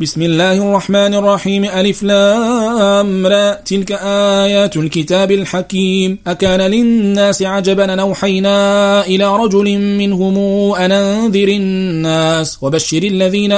بسم الله الرحمن الرحيم ألف لام را تلك آيات الكتاب الحكيم. أكان للناس عجبا نوحينا إلى رجل منهم أن أنذر الناس وبشر الذين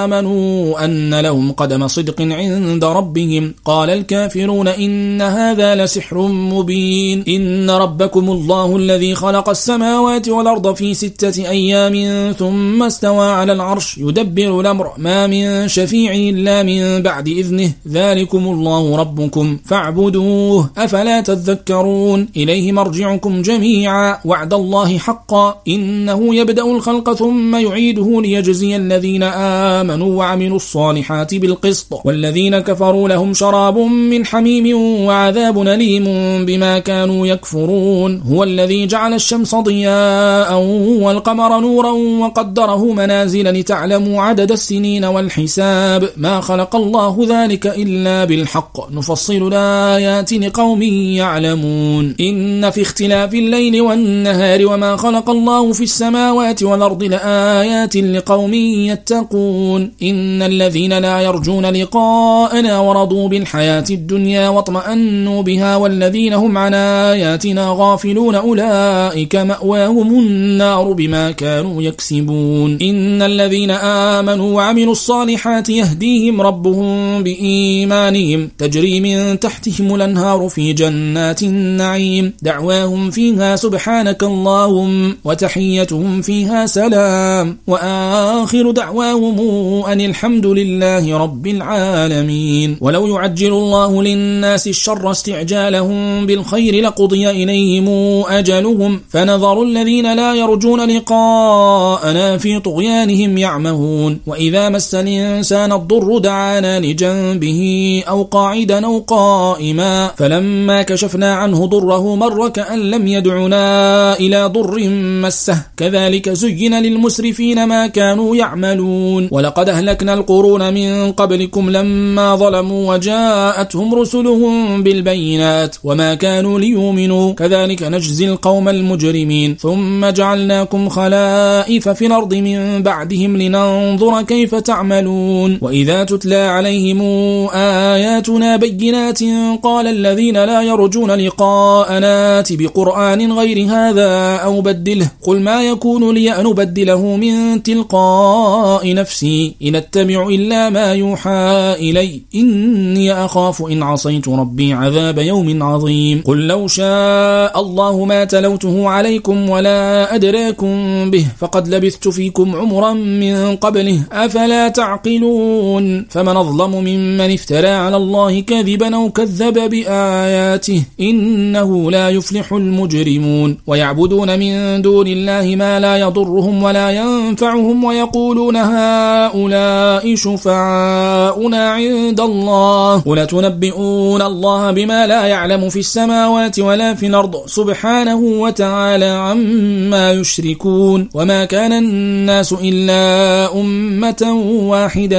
آمنوا أن لهم قدم صدق عند ربهم. قال الكافرون إن هذا لسحر مبين. إن ربكم الله الذي خلق السماوات والأرض في ستة أيام ثم استوى على العرش يدبر الأمر. ما من شفيع شفيع إلا من بعد إذنه. ذلكم الله ربكم فاعبدوه أفلا تذكرون. إليه مرجعكم جميعا. وعد الله حقا. إنه يبدأ الخلق ثم يعيده ليجزي الذين آمنوا وعملوا الصالحات بالقسط. والذين كفروا لهم شراب من حميم وعذاب أليم بما كانوا يكفرون. هو الذي جعل الشمس ضياء والقمر نورا وقدره منازل لتعلموا عدد السنين والحساب. الكتاب. ما خلق الله ذلك إلا بالحق. نفصل الآيات لقوم يعلمون. إن في اختلاف الليل والنهار وما خلق الله في السماوات والأرض لآيات لقوم يتقون. إن الذين لا يرجون لقاءنا ورضوا بالحياة الدنيا واطمأنوا بها والذين هم عن آياتنا غافلون أولئك مأواهم النار بما كانوا يكسبون. إن الذين آمنوا وعملوا الصالحات يهديهم ربهم بإيمانهم. تجري من تحتهم الأنهار في جنات النعيم. دعواهم فيها سبحانك اللهم وتحيتهم فيها سلام. وآخر دعواهم أن الحمد لله رب العالمين. ولو يعجل الله للناس الشر استعجالهم بالخير لقضي إليهم أجلهم. فنظر الذين لا يرجون لقاءنا في طغيانهم يعمهون. وإذا مس الإنسان كان الضر دعانا لجنبه أو قاعدا أو قائما. فلما كشفنا عنه ضره مر كأن لم يدعنا إلى ضر مسه. كذلك زين للمسرفين ما كانوا يعملون. ولقد أهلكنا القرون من قبلكم لما ظلموا وجاءتهم رسلهم بالبينات وما كانوا ليؤمنوا. كذلك نجزي القوم المجرمين. ثم جعلناكم خلائف في الأرض من بعدهم لننظر كيف تعملون. يعلمون. وإذا تتلى عليهم آياتنا بينات قال الذين لا يرجون لقاءنا بقرآن غير هذا أو بدله. قل ما يكون لي أن أبدله من تلقاء نفسي؟ إن أتبع إلا ما يوحى إلي. إني أخاف إن عصيت ربي عذاب يوم عظيم. قل لو شاء الله ما تلوته عليكم ولا أدراكم به فقد لبثت فيكم عمرا من قبله. أفلا تعقلون؟ يعلمون فمن أظلم ممن افترى على الله كذبا أو كذب بآياته إنه لا يفلح المجرمون. ويعبدون من دون الله ما لا يضرهم ولا ينفعهم ويقولون هؤلاء شفعاؤنا عند الله. قل تنبئون الله بما لا يعلم في السماوات ولا في الأرض سبحانه وتعالى عما يشركون. وما كان الناس إلا أمة واحدة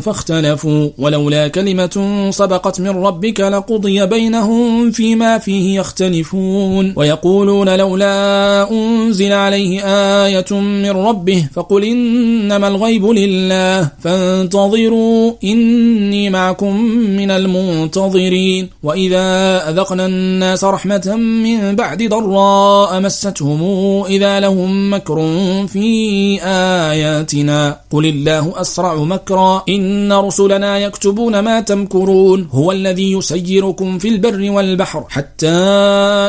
فاختلفوا ولولا كلمة سبقت من ربك لقضي بينهم فيما فيه يختلفون. ويقولون لولا أنزل عليه آية من ربه فقل إنما الغيب لله فانتظروا إني معكم من المنتظرين. وإذا أذقنا الناس رحمة من بعد ضراء مستهم إذا لهم مكر في آياتنا. قل الله أسرع مكرا إن رسلنا يكتبون ما تمكرون هو الذي يسيركم في البر والبحر حتى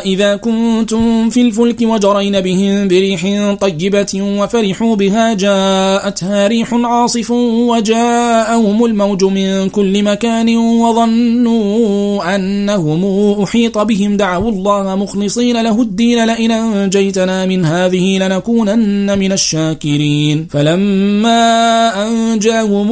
إذا كنتم في الفلك وجرين بهم بريح طيبة وفرحوا بها جاءتها ريح عاصف وجاءهم الموج من كل مكان وظنوا أنهم أحيط بهم دعوا الله مخلصين له الدين لئن أنجيتنا من هذه لنكونن من الشاكرين. فلما أنجاهم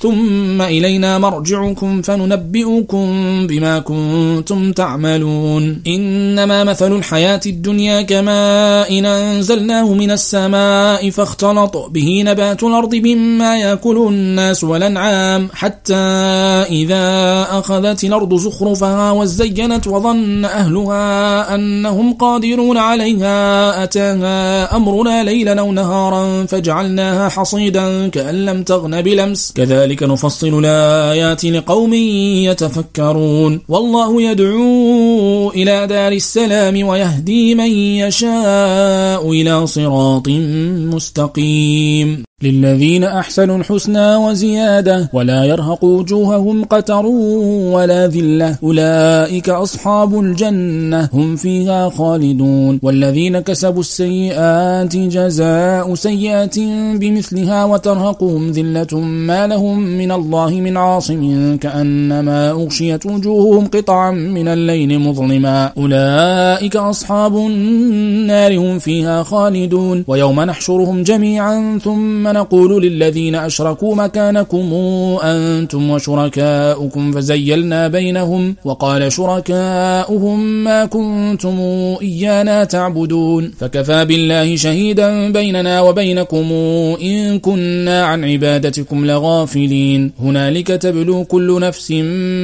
ثم إلينا مرجعكم فننبئكم بما كنتم تعملون. إنما مثل الحياة الدنيا كماء إن أنزلناه من السماء فاختلط به نبات الأرض مما يأكل الناس والأنعام حتى إذا أخذت الأرض زخرفها وزينت وظن أهلها أنهم قادرون عليها. أتاها أمرنا ليلا أو نهارا فجعلناها حصيدا كأن لم تغن بلمس. كذلك نفصل الآيات لقوم يتفكرون. والله يدعو إلى دار السلام ويهدي من يشاء إلى صراط مستقيم. للذين أحسنوا الحسنى وزيادة ولا يرهق وجوههم قتر ولا ذلة. أولئك أصحاب الجنة هم فيها خالدون. والذين كسبوا السيئات جزاء سيئة بمثلها وترهقهم ذلة ما لهم من الله من عاصم كأنما أغشيت وجوههم قطعا من الليل مظلما. أولئك أصحاب النار هم فيها خالدون. ويوم نحشرهم جميعا ثم نقول للذين أشركوا مكانكم أنتم وشركاؤكم فزيلنا بينهم وقال شركاؤهم ما كنتم إيانا تعبدون فكفى بالله شهيدا بيننا وبينكم إن كنا عن عبادتكم لغافلين. هنالك تبلو كل نفس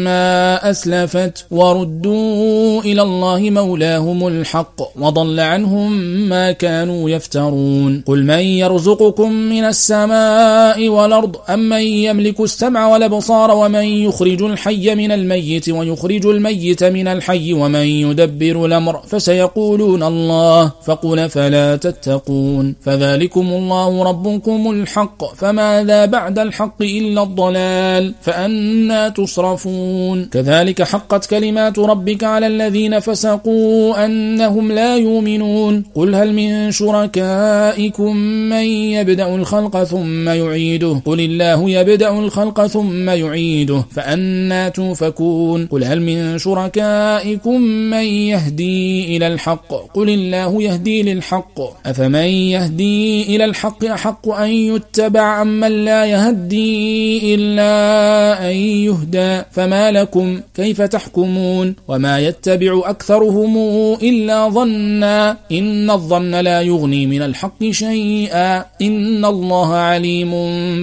ما أسلفت وردوا إلى الله مولاهم الحق وضل عنهم ما كانوا يفترون. قل من يرزقكم من السماء والأرض أمن يملك السمع والأبصار ومن يخرج الحي من الميت ويخرج الميت من الحي ومن يدبر الأمر؟ فسيقولون الله فقل فلا تتقون. فذلكم الله ربكم الحق فماذا بعد الحق إلا الضلال؟ فأنا تصرفون. كذلك حقت كلمات ربك على الذين فسقوا أنهم لا يؤمنون. قل هل من شركائكم من يبدأ الخلق ثم يعيده. قل الله يبدأ الخلق ثم يعيده. فأنا توفكون. قل هل من شركائكم من يهدي إلى الحق؟ قل الله يهدي للحق. أفمن يهدي إلى الحق أحق أن يتبع أمن لا يهدي إلا أن يهدى؟ فما لكم؟ كيف تحكمون؟ وما يتبع أكثرهم إلا ظنا. إن الظن لا يغني من الحق شيئا. إن الله عليم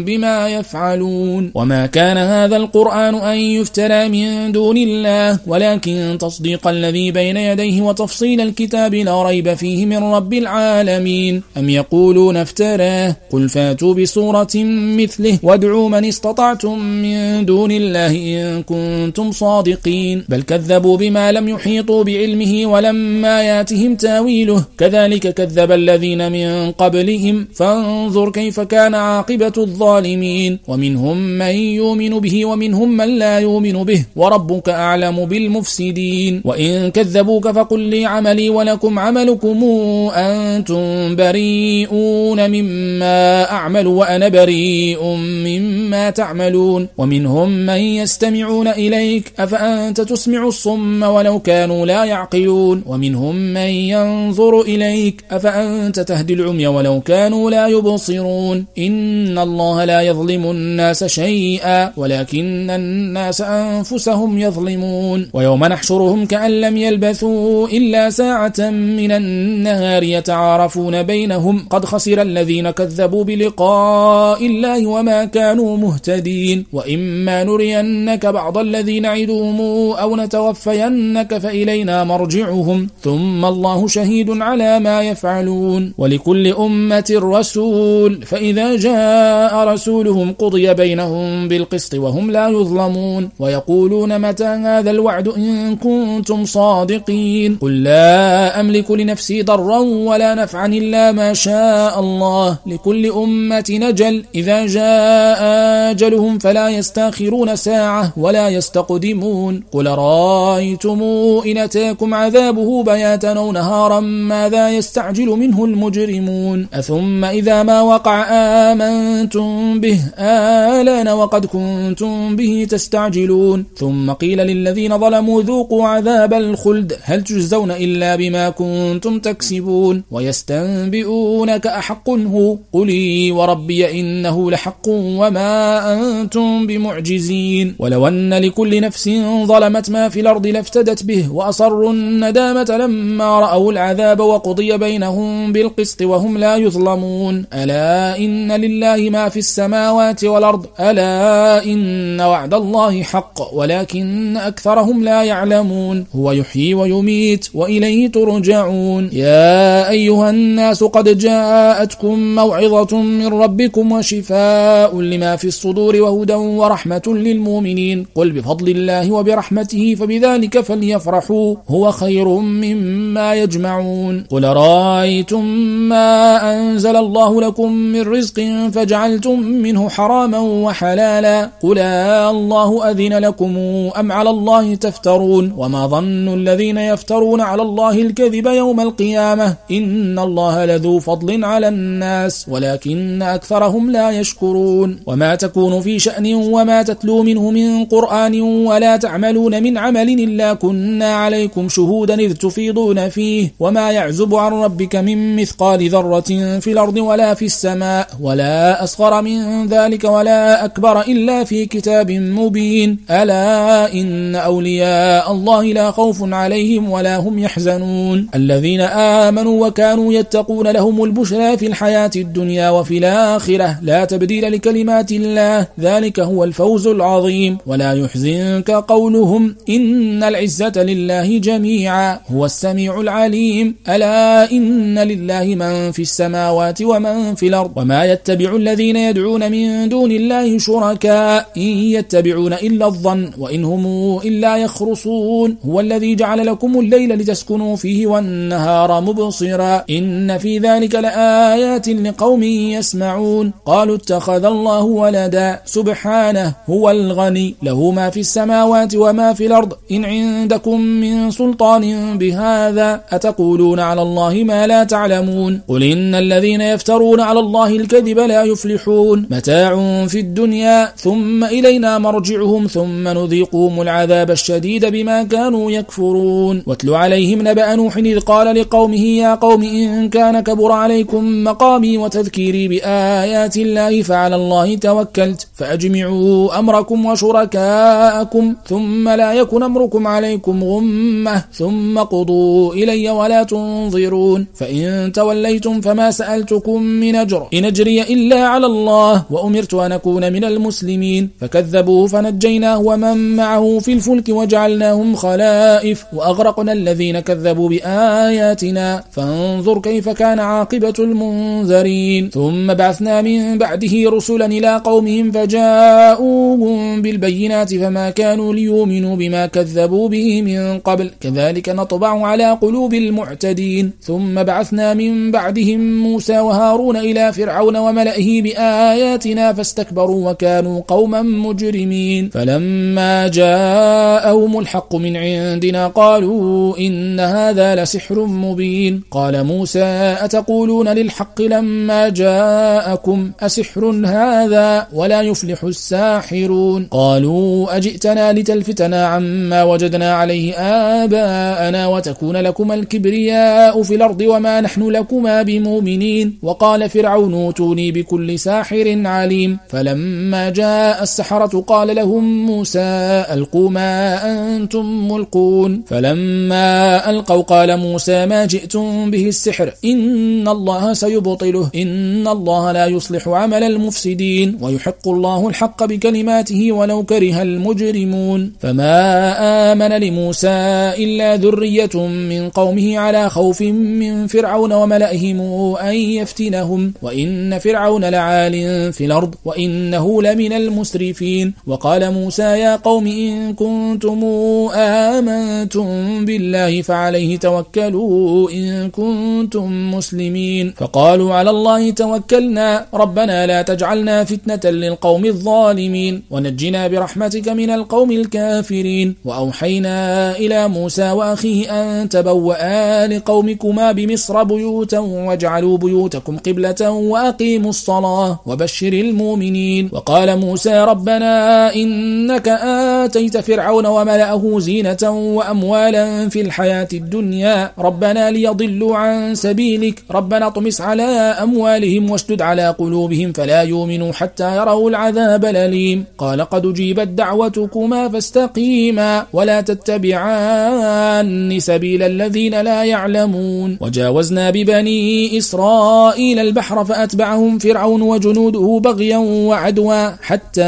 بما يفعلون. وما كان هذا القرآن أن يفترى من دون الله ولكن تصديق الذي بين يديه وتفصيل الكتاب لا ريب فيه من رب العالمين. أم يقولون افتراه؟ قل فاتوا بصورة مثله وادعوا من استطعتم من دون الله إن كنتم صادقين. بل كذبوا بما لم يحيطوا بعلمه ولما ياتهم تاويله. كذلك كذب الذين من قبلهم. فانظر كيف كان عاقبة الظالمين. ومنهم من يؤمن به ومنهم من لا يؤمن به. وربك أعلم بالمفسدين. وإن كذبوك فقل لي عملي ولكم عملكم. أنتم بريئون مما أعمل وأنا بريء مما تعملون. ومنهم من يستمعون إليك. أفأنت تسمع الصم ولو كانوا لا يعقلون. ومنهم من ينظر إليك. أفأنت تهدي العمي ولو كانوا لا يبصرون. إن الله لا يظلم الناس شيئا ولكن الناس أنفسهم يظلمون ويوم نحشرهم كأن لم يلبثوا إلا ساعة من النهار يتعارفون بينهم قد خسر الذين كذبوا بلقاء الله وما كانوا مهتدين وإما نرينك بعض الذي نعدهم أو نتوفينك فإلينا مرجعهم ثم الله شهيد على ما يفعلون ولكل أمة رسول فإذا جاء رسولهم قضي بينهم بالقسط وهم لا يظلمون ويقولون متى هذا الوعد إن كنتم صادقين قل لا أملك لنفسي ضرا ولا نفعا إلا ما شاء الله لكل أمة نجل إذا جاء أجلهم فلا يستأخرون ساعة ولا يستقدمون قل رأيتم إن أتاكم عذابه بياتا نهارا ماذا يستعجل منه المجرمون أثم إذا ما وقع آمنتم به آلان وقد كنتم به تستعجلون. ثم قيل للذين ظلموا ذوقوا عذاب الخلد. هل تجزون إلا بما كنتم تكسبون؟ ويستنبئونك أحق هو. قلي وربي إنه لحق وما أنتم بمعجزين. ولو أن لكل نفس ظلمت ما في الأرض لافتدت به وأصروا الندامة لما رأوا العذاب وقضي بينهم بالقسط وهم لا يظلمون. ألا إن لله ما في السماوات والأرض ألا إن وعد الله حق ولكن أكثرهم لا يعلمون. هو يحيي ويميت وإليه ترجعون. يا أيها الناس قد جاءتكم موعظة من ربكم وشفاء لما في الصدور وهدى ورحمة للمؤمنين قل بفضل الله وبرحمته فبذلك فليفرحوا هو خير مما يجمعون. قل رأيتم ما أنزل الله لكم من رزق فجعلتم منه حراما وحلالا. قل الله أذن لكم أم على الله تفترون؟ وما ظن الذين يفترون على الله الكذب يوم القيامة. إن الله لذو فضل على الناس ولكن أكثرهم لا يشكرون. وما تكون في شأن وما تتلو منه من قرآن ولا تعملون من عمل إلا كنا عليكم شهودا إذ تفيضون فيه. وما يعزب عن ربك من مثقال ذرة في الأرض ولا في السماء ولا أصغر من ذلك ولا أكبر إلا في كتاب مبين. ألا إن أولياء الله لا خوف عليهم ولا هم يحزنون. الذين آمنوا وكانوا يتقون لهم البشرى في الحياة الدنيا وفي الآخرة. لا تبديل لكلمات الله. ذلك هو الفوز العظيم. ولا يحزنك قولهم. إن العزة لله جميعا. هو السميع العليم. ألا إن لله من في السماوات ومن في الأرض. وما يتبع الذين يدعون من دون الله شركاء إن يتبعون إلا الظن وإن هم إلا يخرصون هو الذي جعل لكم الليل لتسكنوا فيه والنهار مبصرا إن في ذلك لآيات لقوم يسمعون قالوا اتخذ الله ولدا سبحانه هو الغني له ما في السماوات وما في الأرض إن عندكم من سلطان بهذا أتقولون على الله ما لا تعلمون قل إن الذين يفترون على الله الكذب لا يفلحون. متاع في الدنيا ثم إلينا مرجعهم ثم نذيقهم العذاب الشديد بما كانوا يكفرون. واتل عليهم نبأ نوح إذ قال لقومه يا قوم إن كان كبر عليكم مقامي وتذكيري بآيات الله فعلى الله توكلت فأجمعوا أمركم وشركاءكم ثم لا يكن أمركم عليكم غمة ثم قضوا إلي ولا تنظرون. فإن توليتم فما سألتكم من أجر. إن أجري إلا على الله وأمرت أن أكون من المسلمين. فكذبوه فنجيناه ومن معه في الفلك وجعلناهم خلائف وأغرقنا الذين كذبوا بآياتنا. فانظر كيف كان عاقبة المنذرين. ثم بعثنا من بعده رسلا إلى قومهم فجاءوهم بالبينات فما كانوا ليؤمنوا بما كذبوا به من قبل. كذلك نطبع على قلوب المعتدين. ثم بعثنا من بعدهم موسى وهارون إلى فرعون وملئه بآياتنا فاستكبروا وكانوا قوما مجرمين. فلما جاءهم الحق من عندنا قالوا إن هذا لسحر مبين. قال موسى أتقولون للحق لما جاءكم أسحر هذا ولا يفلح الساحرون؟ قالوا أجئتنا لتلفتنا عما وجدنا عليه آباءنا وتكون لكما الكبرياء في الأرض وما نحن لكما بمؤمنين. وقال فرعون اوتوني بكل ساحر عليم. فلما جاء السحرة قال لهم موسى ألقوا ما أنتم ملقون. فلما ألقوا قال موسى ما جئتم به السحر. إن الله سيبطله. إن الله لا يصلح عمل المفسدين. ويحق الله الحق بكلماته ولو كره المجرمون. فما آمن لموسى إلا ذرية من قومه على خوف من فرعون وملئهم أن يفتنهم. وإن فرعون لعال في الأرض وإنه لمن المسرفين. وقال موسى يا قوم إن كنتم آمنتم بالله فعليه توكلوا إن كنتم مسلمين. فقالوا على الله توكلنا. ربنا لا تجعلنا فتنة للقوم الظالمين. ونجنا برحمتك من القوم الكافرين. وأوحينا إلى موسى وأخيه أن تبوأ لقومكما بمصر بيوتا واجعلوا بيوتكم قبلة وأقيموا الصلاة وبشر المؤمنين. وقال موسى ربنا إنك آتيت فرعون وملأه زينة وأموالا في الحياة الدنيا. ربنا ليضلوا عن سبيلك. ربنا اطمس على أموالهم واشدد على قلوبهم فلا يؤمنوا حتى يروا العذاب الأليم. قال قد جيبت دعوتكما فاستقيما ولا تتبعان سبيل الذين لا يعلمون. وجاوزنا ببني إسرائيل البحر فأتبعهم فرعون وجنوده بغيا وعدوا حتى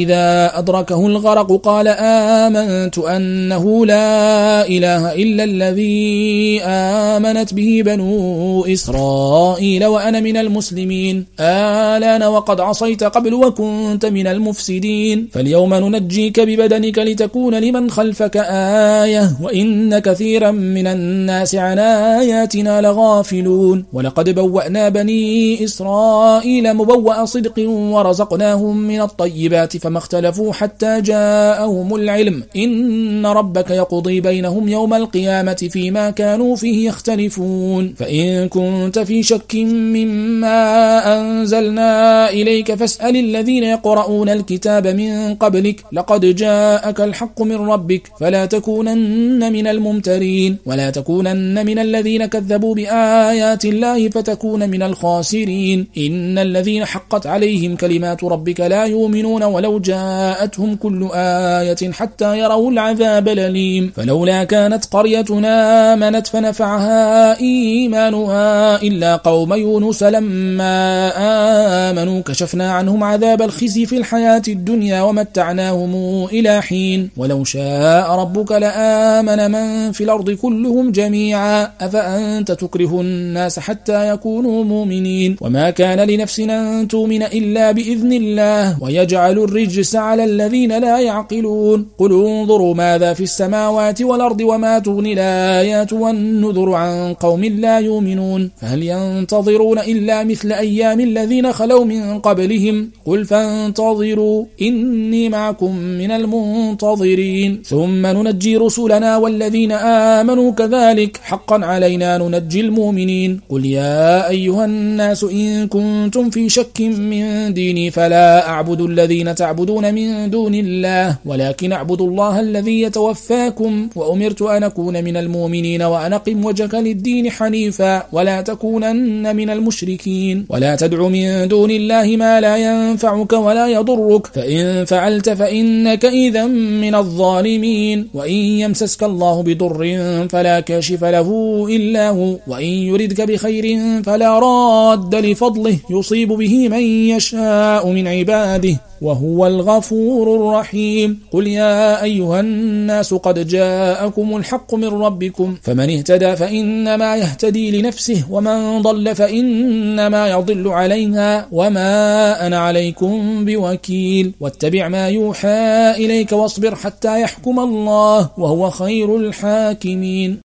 إذا أدركه الغرق قال آمنت أنه لا إله إلا الذي آمنت به بنو إسرائيل وأنا من المسلمين. آلان وقد عصيت قبل وكنت من المفسدين. فاليوم ننجيك ببدنك لتكون لمن خلفك آية وإن كثيرا من الناس عن آياتنا لغافلون. ولقد بوأنا بني إسرائيل مبوأ صدق ورزقناهم من الطيبات فما اختلفوا حتى جاءهم العلم. إن ربك يقضي بينهم يوم القيامة فيما كانوا فيه يختلفون. فإن كنت في شك مما أنزلنا إليك فاسأل الذين يقرؤون الكتاب من قبلك. لقد جاءك الحق من ربك. فلا تكونن من الممترين. ولا تكونن من الذين كذبوا بآيات الله فتكون من الخاسرين. إن الذين حقت عليهم كلمات ربك لا يؤمنون ولو جاءتهم كل آية حتى يروا العذاب الأليم. فلولا كانت قريتنا آمنت فنفعها إيمانها إلا قوم يونس لما آمنوا كشفنا عنهم عذاب الخزي في الحياة الدنيا ومتعناهم إلى حين. ولو شاء ربك لآمن من في الأرض كلهم جميعا. أفأنت تكره الناس حتى يكونوا مؤمنين؟ وما كان لنفس أن تؤمن إلا بإذن الله ويجعل الرجس على الذين لا يعقلون قل انظروا ماذا في السماوات والأرض وما تغني الآيات والنذر عن قوم لا يؤمنون فهل ينتظرون إلا مثل أيام الذين خلوا من قبلهم قل فانتظروا إني معكم من المنتظرين ثم ننجي رسلنا والذين آمنوا كذلك حقا علينا ننجي المؤمنين قل يا أيها الناس إن كنتم في شك من ديني فلا أعبد الذين تعبدون من دون الله ولكن أعبد الله الذي يتوفاكم وأمرت أن أكون من المؤمنين وأن أقم وجهك للدين حنيفا ولا تكونن من المشركين. ولا تدع من دون الله ما لا ينفعك ولا يضرك فإن فعلت فإنك إذا من الظالمين. وإن يمسسك الله بضر فلا كاشف له إلا هو وإن يردك بخير فلا راد. لفضله يصيب به من يشاء من عباده وهو الغفور الرحيم. قل يا أيها الناس قد جاءكم الحق من ربكم فمن اهتدى فإنما يهتدي لنفسه ومن ضل فإنما يضل عليها وما أنا عليكم بوكيل. واتبع ما يوحى إليك واصبر حتى يحكم الله وهو خير الحاكمين.